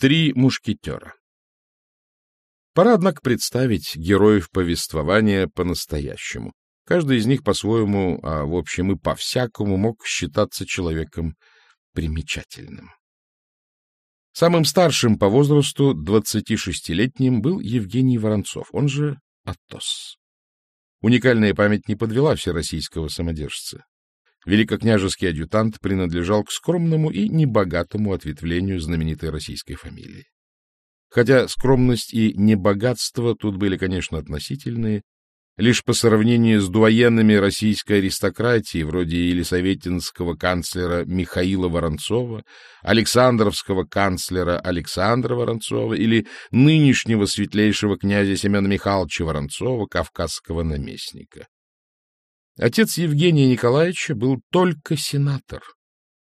Три мушкетера. Пора, однако, представить героев повествования по-настоящему. Каждый из них по-своему, а в общем и по-всякому, мог считаться человеком примечательным. Самым старшим по возрасту, 26-летним, был Евгений Воронцов, он же Атос. Уникальная память не подвела всероссийского самодержца. Великокняжеский адъютант принадлежал к скромному и небогатому ответвлению знаменитой российской фамилии. Хотя скромность и небогатство тут были, конечно, относительные, лишь по сравнению с дуаенами российской аристократии, вроде елисаветинского канцлера Михаила Воронцова, Александровского канцлера Александра Воронцова или нынешнего светлейшего князя Семена Михайловича Воронцова, кавказского наместника. Отец Евгения Николаевича был только сенатор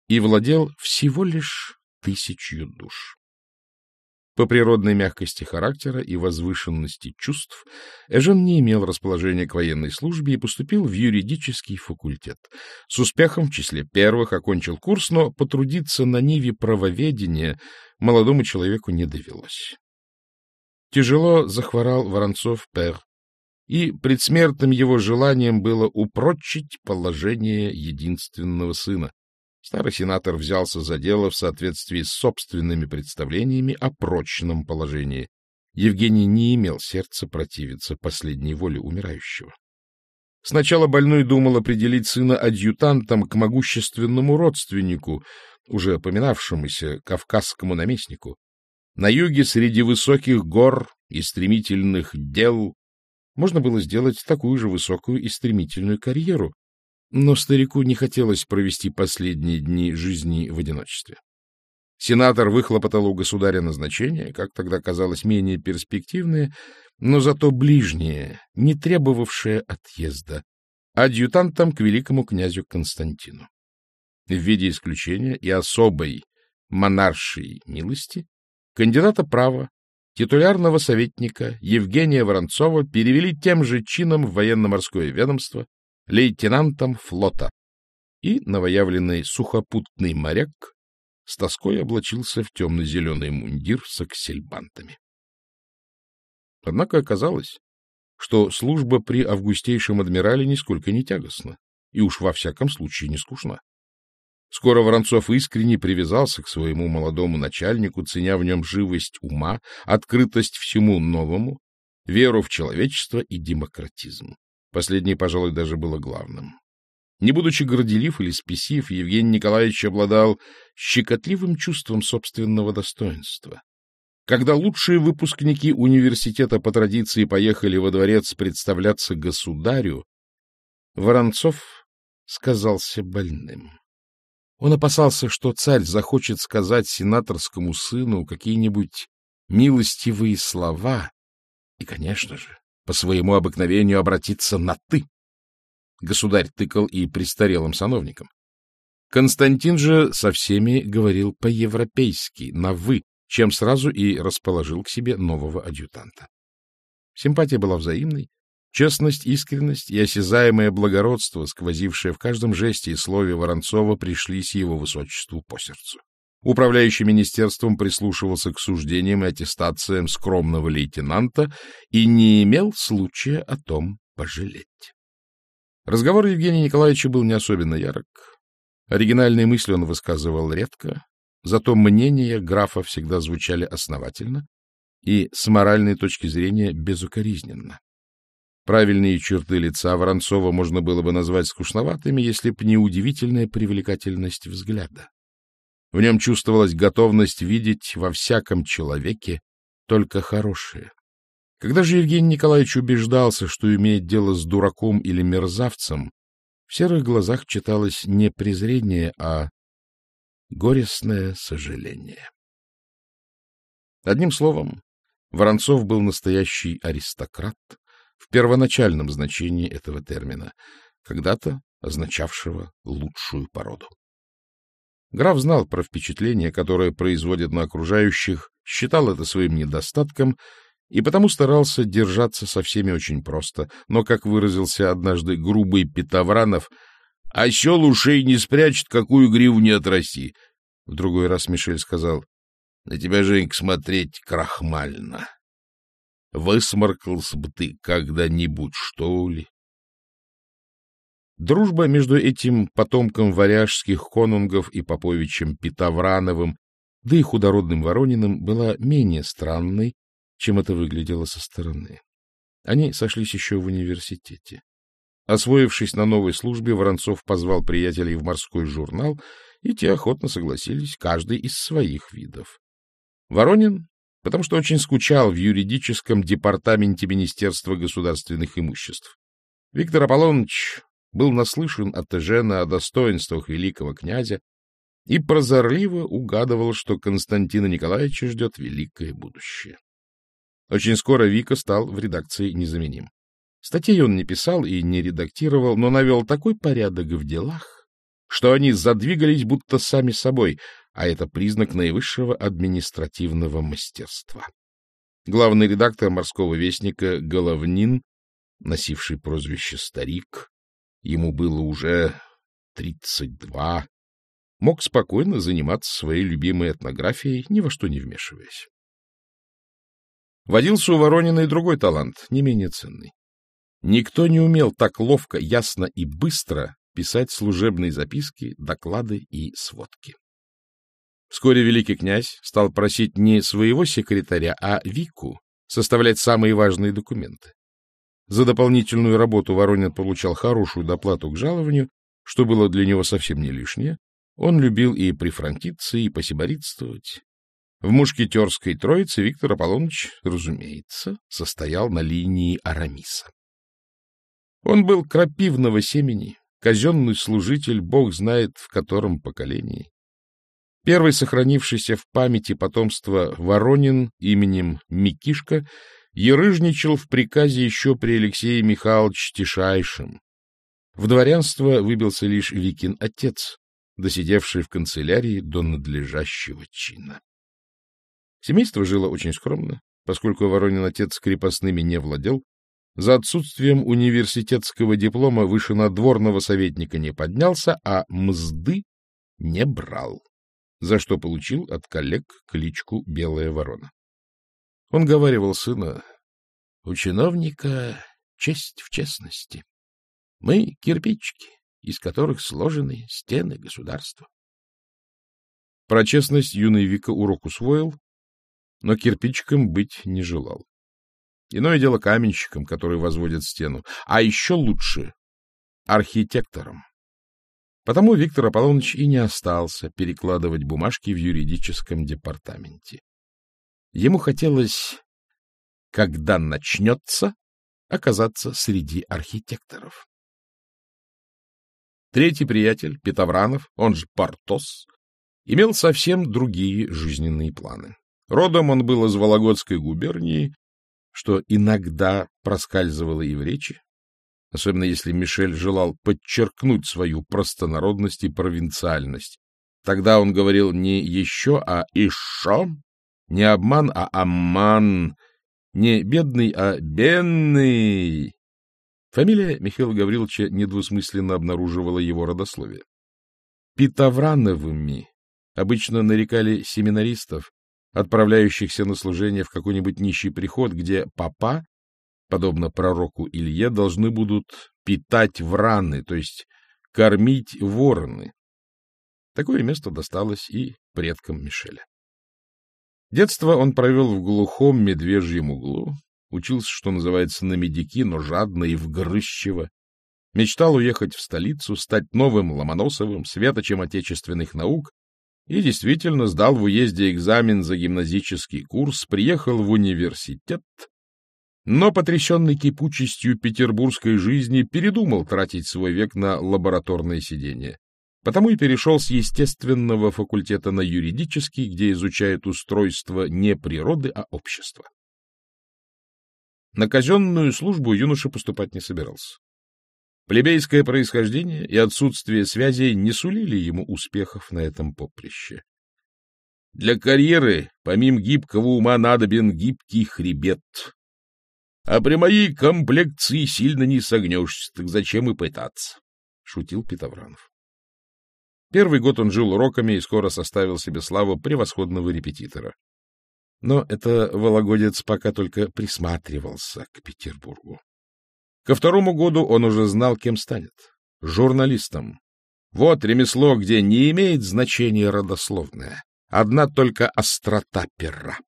и владел всего лишь тысячью душ. По природной мягкости характера и возвышенности чувств Эжен не имел расположения к военной службе и поступил в юридический факультет. С успехом в числе первых окончил курс, но потрудиться на ниве правоведения молодому человеку не довелось. Тяжело захворал Воронцов-Пер, и предсмертным его желанием было упрочить положение единственного сына. Старый сенатор взялся за дело в соответствии с собственными представлениями о прочном положении. Евгений не имел сердца противиться последней воле умирающего. Сначала больной думал определить сына адъютантом к могущественному родственнику, уже упоминавшемуся кавказскому наместнику. На юге среди высоких гор и стремительных дел можно было сделать такую же высокую и стремительную карьеру, но старику не хотелось провести последние дни жизни в одиночестве. Сенатор выхлопотал у государя назначение, как тогда казалось, менее перспективное, но зато ближнее, не требовавшее отъезда, адъютантом к великому князю Константину. В виде исключения и особой монаршей милости кандидата права титулярного советника Евгения Воронцова перевели тем же чином в военно-морское ведомство лейтенантом флота, и новоявленный сухопутный моряк с тоской облачился в темно-зеленый мундир с аксельбантами. Однако оказалось, что служба при августейшем адмирале нисколько не тягостна, и уж во всяком случае не скучна. Скоро Воронцов искренне привязался к своему молодому начальнику, ценя в нем живость ума, открытость всему новому, веру в человечество и демократизм. Последнее, пожалуй, даже было главным. Не будучи горделив или спесив, Евгений Николаевич обладал щекотливым чувством собственного достоинства. Когда лучшие выпускники университета по традиции поехали во дворец представляться государю, Воронцов сказался больным. Он опасался, что царь захочет сказать сенаторскому сыну какие-нибудь милостивые слова и, конечно же, по своему обыкновению обратиться на «ты». Государь тыкал и престарелым сановникам. Константин же со всеми говорил по-европейски, на «вы», чем сразу и расположил к себе нового адъютанта. Симпатия была взаимной, Честность, искренность и осязаемое благородство, сквозившее в каждом жесте и слове Воронцова, пришлись его высочеству по сердцу. Управляющий министерством прислушивался к суждениям и аттестациям скромного лейтенанта и не имел случая о том пожалеть. Разговор Евгения Николаевича был не особенно ярок. Оригинальные мысли он высказывал редко, зато мнения графа всегда звучали основательно и с моральной точки зрения безукоризненно. Правильные черты лица Воронцова можно было бы назвать скучноватыми, если б не удивительная привлекательность взгляда. В нем чувствовалась готовность видеть во всяком человеке только хорошее. Когда же Евгений Николаевич убеждался, что имеет дело с дураком или мерзавцем, в серых глазах читалось не презрение, а горестное сожаление. Одним словом, Воронцов был настоящий аристократ, в первоначальном значении этого термина, когда-то означавшего лучшую породу. Граф знал про впечатление, которое производит на окружающих, считал это своим недостатком и потому старался держаться со всеми очень просто, но, как выразился однажды грубый Петовранов, «Осел ушей не спрячет, какую гриву не отрасти». В другой раз Мишель сказал, — На тебя, Женька, смотреть крахмально. Высморкался бы ты когда-нибудь, что ли? Дружба между этим потомком варяжских конунгов и Поповичем Питаврановым, да и худородным Ворониным, была менее странной, чем это выглядело со стороны. Они сошлись еще в университете. Освоившись на новой службе, Воронцов позвал приятелей в морской журнал, и те охотно согласились, каждый из своих видов. Воронин, потому что очень скучал в юридическом департаменте Министерства государственных имуществ. Виктор Аполлоныч был наслышан от Эжена о достоинствах великого князя и прозорливо угадывал, что Константина Николаевича ждет великое будущее. Очень скоро Вика стал в редакции незаменим. Статей он не писал и не редактировал, но навел такой порядок в делах, что они задвигались будто сами собой, а это признак наивысшего административного мастерства. Главный редактор морского вестника Головнин, носивший прозвище «Старик», ему было уже тридцать два, мог спокойно заниматься своей любимой этнографией, ни во что не вмешиваясь. Водился у Воронина и другой талант, не менее ценный. Никто не умел так ловко, ясно и быстро писать служебные записки, доклады и сводки. Вскоре великий князь стал просить не своего секретаря, а Вику составлять самые важные документы. За дополнительную работу Воронин получал хорошую доплату к жалованию, что было для него совсем не лишнее. Он любил и прифранкиться, и посиборитствовать. В мушкетерской троице Виктор Аполлоныч, разумеется, состоял на линии Арамиса. Он был крапивного семени, казенный служитель, бог знает в котором поколении. Первый сохранившийся в памяти потомства Воронин именем Микишка ерыжничал в приказе еще при Алексее Михайловиче Тишайшем. В дворянство выбился лишь Викин отец, досидевший в канцелярии до надлежащего чина. Семейство жило очень скромно, поскольку Воронин отец крепостными не владел, за отсутствием университетского диплома выше надворного советника не поднялся, а мзды не брал, за что получил от коллег кличку «Белая ворона». Он говаривал сына, у чиновника честь в честности. Мы — кирпичики, из которых сложены стены государства. Про честность юный Вика урок усвоил, но кирпичиком быть не желал. Иное дело каменщиком, который возводит стену, а еще лучше — архитектором. Потому Виктор Аполлоныч и не остался перекладывать бумажки в юридическом департаменте. Ему хотелось, когда начнется, оказаться среди архитекторов. Третий приятель, Петовранов, он же Портос, имел совсем другие жизненные планы. Родом он был из Вологодской губернии, что иногда проскальзывало и в речи, особенно если Мишель желал подчеркнуть свою простонародность и провинциальность. Тогда он говорил не «еще», а «еще», не обман, а амман. Не бедный, а бенный. Фамилия Михаила Гавриловича недвусмысленно обнаруживала его родословие. Питаврановыми обычно нарекали семинаристов, отправляющихся на служение в какой-нибудь нищий приход, где папа, подобно пророку Илье, должны будут питать враны, то есть кормить вороны. Такое место досталось и предкам Мишеля. Детство он провел в глухом медвежьем углу, учился, что называется, на медики, но жадно и вгрызчиво. Мечтал уехать в столицу, стать новым Ломоносовым, светочем отечественных наук, и действительно сдал в уезде экзамен за гимназический курс, приехал в университет, но, потрясенный кипучестью петербургской жизни, передумал тратить свой век на лабораторное сидение. Потому и перешел с естественного факультета на юридический, где изучает устройство не природы, а общества. На казенную службу юноша поступать не собирался. Плебейское происхождение и отсутствие связей не сулили ему успехов на этом поприще. Для карьеры, помимо гибкого ума, надобен гибкий хребет. А при моей комплекции сильно не согнешься, так зачем и пытаться? — шутил Петовранов. Первый год он жил уроками и скоро составил себе славу превосходного репетитора. Но это Вологодец пока только присматривался к Петербургу. Ко второму году он уже знал, кем станет — журналистом. Вот ремесло, где не имеет значения родословное, одна только острота пера.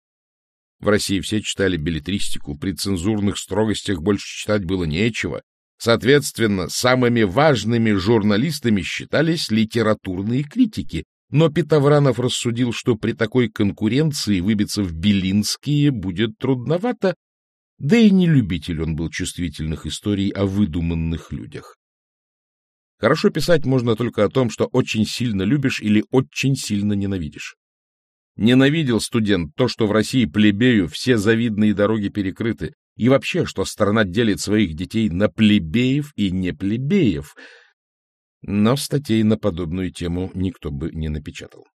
В России все читали билетристику, при цензурных строгостях больше читать было нечего. Соответственно, самыми важными журналистами считались литературные критики, но Петовранов рассудил, что при такой конкуренции выбиться в Белинские будет трудновато, да и не любитель он был чувствительных историй о выдуманных людях. Хорошо писать можно только о том, что очень сильно любишь или очень сильно ненавидишь. Ненавидел студент то, что в России плебею все завидные дороги перекрыты, и вообще, что страна делит своих детей на плебеев и не плебеев. Но статей на подобную тему никто бы не напечатал.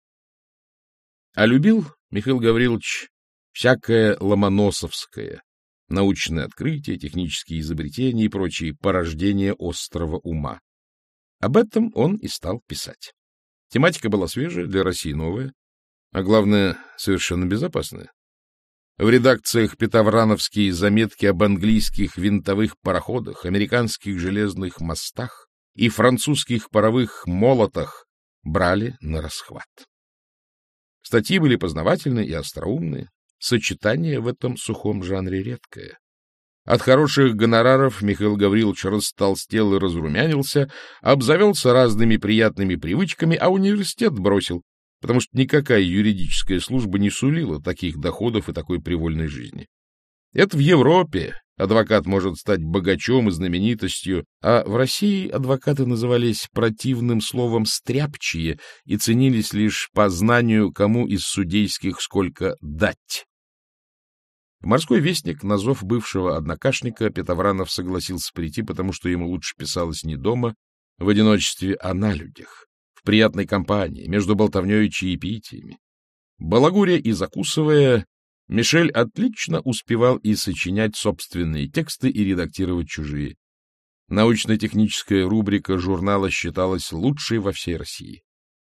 А любил Михаил Гаврилович всякое ломоносовское, научные открытия, технические изобретения и прочие порождения острого ума. Об этом он и стал писать. Тематика была свежая, для России новая, а главное, совершенно безопасная. В редакциях Петоврановские заметки об английских винтовых пароходах, американских железных мостах и французских паровых молотах брали на расхват. Статьи были познавательные и остроумные, сочетание в этом сухом жанре редкое. От хороших гонораров Михаил Гаврилович растолстел и разрумянился, обзавелся разными приятными привычками, а университет бросил, потому что никакая юридическая служба не сулила таких доходов и такой привольной жизни. Это в Европе адвокат может стать богачом и знаменитостью, а в России адвокаты назывались противным словом «стряпчие» и ценились лишь по знанию, кому из судейских сколько дать. Морской вестник на бывшего однокашника Петовранов согласился прийти, потому что ему лучше писалось не дома, в одиночестве, а на людях, приятной компании, между болтовней и чаепитиями. Балагуря и закусывая, Мишель отлично успевал и сочинять собственные тексты, и редактировать чужие. Научно-техническая рубрика журнала считалась лучшей во всей России.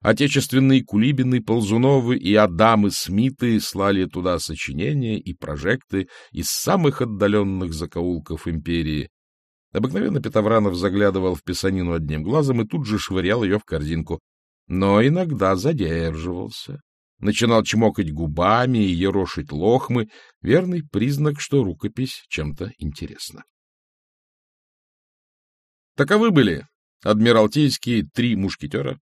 Отечественные Кулибины, Ползуновы и Адамы Смиты слали туда сочинения и прожекты из самых отдаленных закоулков империи. Обыкновенно Петовранов заглядывал в писанину одним глазом и тут же швырял ее в корзинку. Но иногда задерживался. Начинал чмокать губами и ерошить лохмы, верный признак, что рукопись чем-то интересна. Таковы были адмиралтейские три мушкетера,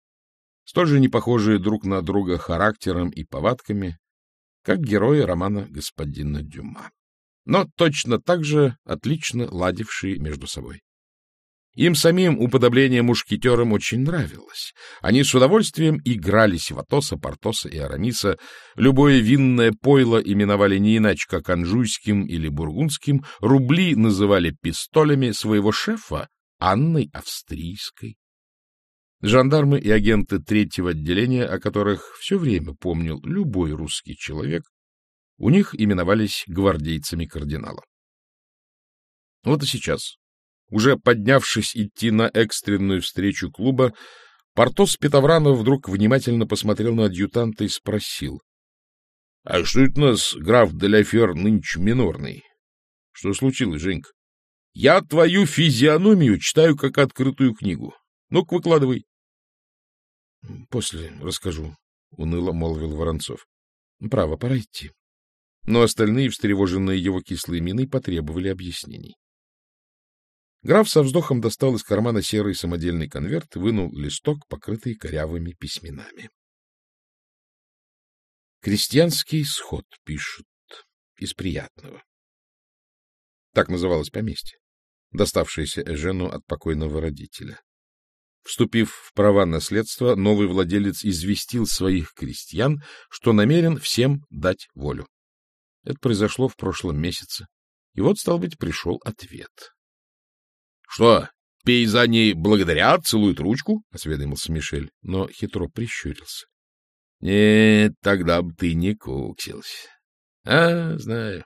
столь же не похожие друг на друга характером и повадками, как герои романа господина Дюма, но точно так же отлично ладившие между собой. Им самим уподобление мушкетерам очень нравилось. Они с удовольствием игрались в Атоса, Портоса и Арамиса. Любое винное пойло именовали не иначе, как анжуйским или бургундским, рубли называли пистолями своего шефа Анной Австрийской. Жандармы и агенты третьего отделения, о которых все время помнил любой русский человек, у них именовались гвардейцами кардинала. Вот и сейчас, уже поднявшись идти на экстренную встречу клуба, Портос Петовранов вдруг внимательно посмотрел на адъютанта и спросил. — А что это у нас граф Деляфер нынче минорный? — Что случилось, Женька? — Я твою физиономию читаю как открытую книгу. Ну-ка, выкладывай. — После расскажу, — уныло молвил Воронцов. — Право, пора идти. Но остальные, встревоженные его кислой миной, потребовали объяснений. Граф со вздохом достал из кармана серый самодельный конверт вынул листок, покрытый корявыми письменами. Крестьянский сход пишут из приятного. Так называлось поместье, доставшееся Эжену от покойного родителя. Вступив в права наследства, новый владелец известил своих крестьян, что намерен всем дать волю. Это произошло в прошлом месяце. И вот, стал быть, пришел ответ. — Что, пейзани благодарят, целуют ручку? — осведомился Мишель, но хитро прищурился. — Нет, тогда бы ты не куксился. — А, знаю.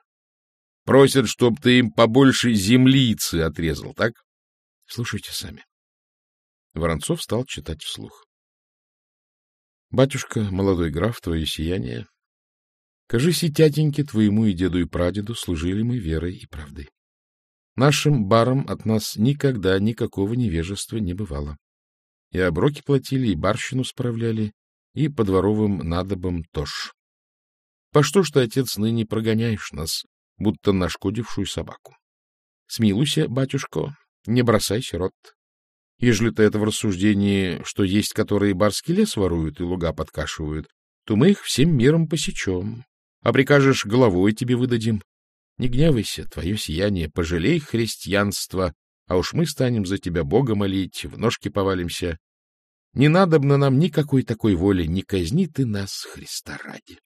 Просят, чтоб ты им побольше землицы отрезал, так? — Слушайте сами. Воронцов стал читать вслух. Батюшка, молодой граф, твое сияние, кажись, и тятеньке твоему и деду и прадеду служили мы верой и правдой. Нашим барам от нас никогда никакого невежества не бывало. И оброки платили, и барщину справляли, и по дворовым надобам тоже. По что ж ты, отец, ныне прогоняешь нас, будто нашкодившую собаку? Смилуйся, батюшко, не бросай сирот. Ежели ты это в рассуждении, что есть которые барский лес воруют и луга подкашивают, то мы их всем миром посечем. А прикажешь, головой тебе выдадим. Не гневайся, твое сияние, пожалей христианство, а уж мы станем за тебя Бога молить, в ножки повалимся. Не надобно нам никакой такой воли, не казни ты нас, Христа ради.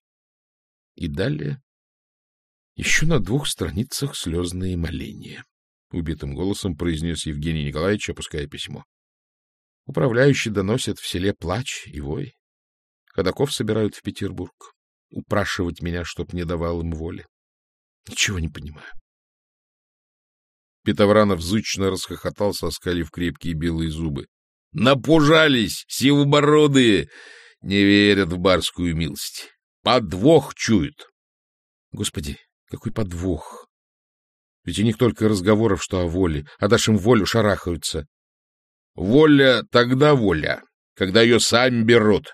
И далее еще на двух страницах слезные моления. — убитым голосом произнес Евгений Николаевич, опуская письмо. Управляющий доносит в селе плач и вой. Ходаков собирают в Петербург. Упрашивать меня, чтоб не давал им воли. Ничего не понимаю. Петовранов зычно расхохотался, оскалив крепкие белые зубы. — Напужались, сивобородые! Не верят в барскую милость. Подвох чуют. Господи, какой подвох! Ведь у них только разговоров, что о воле, а дашь им волю, шарахаются. — Воля тогда воля, когда ее сами берут.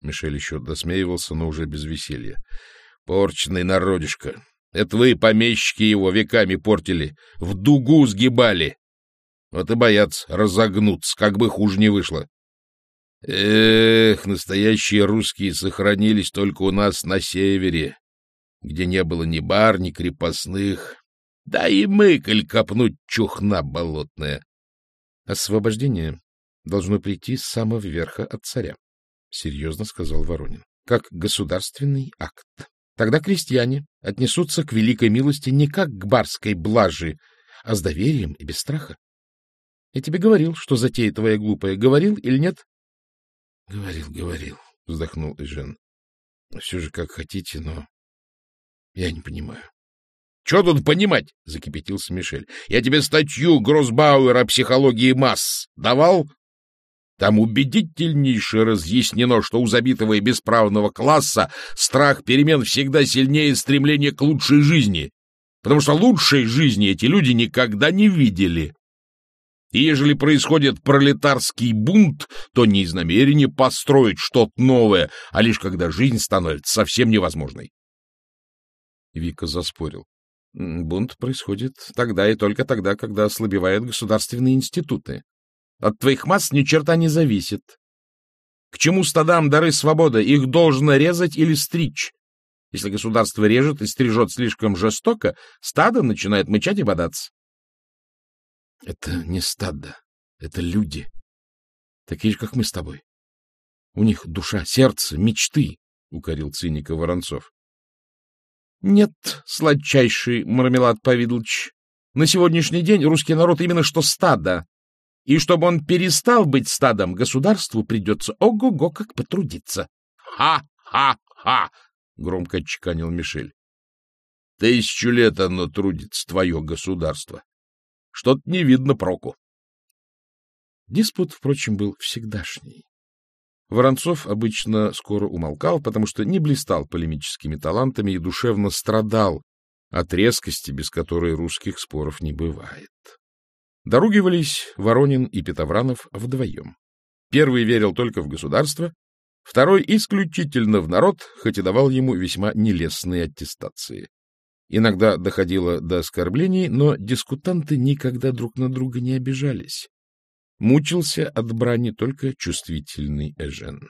Мишель еще досмеивался, но уже без веселья. — Порченый народишко. Это вы, помещики, его веками портили, в дугу сгибали. Вот и боятся разогнуться, как бы хуже не вышло. Эх, настоящие русские сохранились только у нас на севере, где не было ни бар, ни крепостных, да и мысль копнуть чухна болотная. Освобождение должно прийти с самого верха от царя, — серьезно сказал Воронин, — как государственный акт. Тогда крестьяне отнесутся к великой милости не как к барской блажи, а с доверием и без страха. Я тебе говорил, что затея твоя глупая. Говорил или нет? — Говорил, говорил, — вздохнул Эжен. — Все же как хотите, но я не понимаю. — Что тут понимать? — закипятился Мишель. — Я тебе статью Гроссбауэра о психологии масс давал? Там убедительнейше разъяснено, что у забитого и бесправного класса страх перемен всегда сильнее стремления к лучшей жизни, потому что лучшей жизни эти люди никогда не видели. И ежели происходит пролетарский бунт, то не из намерения построить что-то новое, а лишь когда жизнь становится совсем невозможной. Вика заспорил. Бунт происходит тогда и только тогда, когда ослабевают государственные институты. От твоих масс ни черта не зависит. К чему стадам дары свободы? Их должно резать или стричь. Если государство режет и стрижет слишком жестоко, стадо начинает мычать и бодаться. — Это не стадо, это люди. Такие же, как мы с тобой. У них душа, сердце, мечты, — укорил циника Воронцов. — Нет, сладчайший Мармелад Павидлович, на сегодняшний день русский народ именно что стадо. И чтобы он перестал быть стадом, государству придется ого-го как потрудиться. «Ха, — Ха-ха-ха! — громко отчеканил Мишель. — Тысячу лет оно трудится, твое государство. Что-то не видно проку. Диспут, впрочем, был всегдашний. Воронцов обычно скоро умолкал, потому что не блистал полемическими талантами и душевно страдал от резкости, без которой русских споров не бывает. Доругивались Воронин и Петовранов вдвоем. Первый верил только в государство, второй исключительно в народ, хоть и давал ему весьма нелестные аттестации. Иногда доходило до оскорблений, но дискутанты никогда друг на друга не обижались. Мучился от брани только чувствительный Эжен.